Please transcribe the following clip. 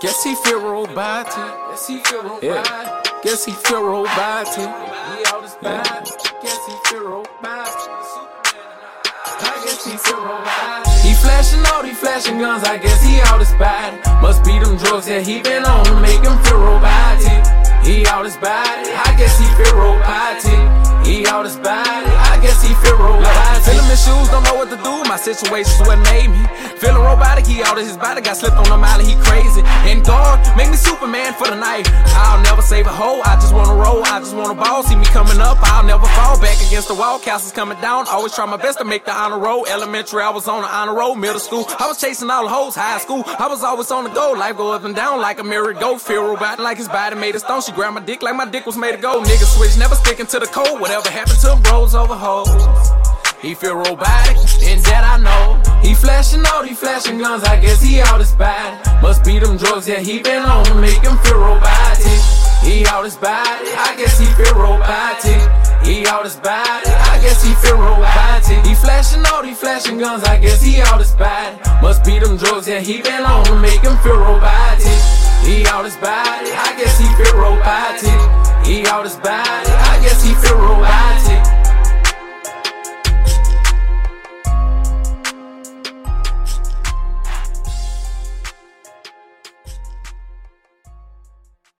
guess he feel robotic. Guess he feel robotic. Yeah. Guess he feel robotic. He all this bad. Guess he feel robotic. I guess he feel robotic. He flashing all these flashing guns. I guess he all this bad. Must be them drugs that he been on to make him feel robotic. He all this bad. I guess he feel robotic. He all this bad. I guess he feel robotic. Feel him in shoes, don't know what to do. Situation's what made me. Feeling robotic, he out of his body. Got slipped on the mile, he crazy. And God, make me Superman for the night. I'll never save a hoe. I just wanna roll. I just wanna ball. See me coming up, I'll never fall back against the wall. Castles coming down. Always try my best to make the honor roll. Elementary, I was on the honor roll. Middle school, I was chasing all the hoes. High school, I was always on the go. Life go up and down like a mirror go. Feel robotic like his body made of stone. She grabbed my dick like my dick was made of gold. Nigga switch, never sticking to the code. Whatever happened to bros over hoes. He feel robotic, and that I know. He flashing all these flashing guns, I guess he out his body. Must be them drugs that he been on, make him feel robotic. He out his body, I guess he feel robotic. He out his body, I guess he feel robotic. He flashing all these flashing guns, I guess he out his body. Must be them drugs that he been on, make him feel robotic. He out his body, I guess he feel robotic. He out his body.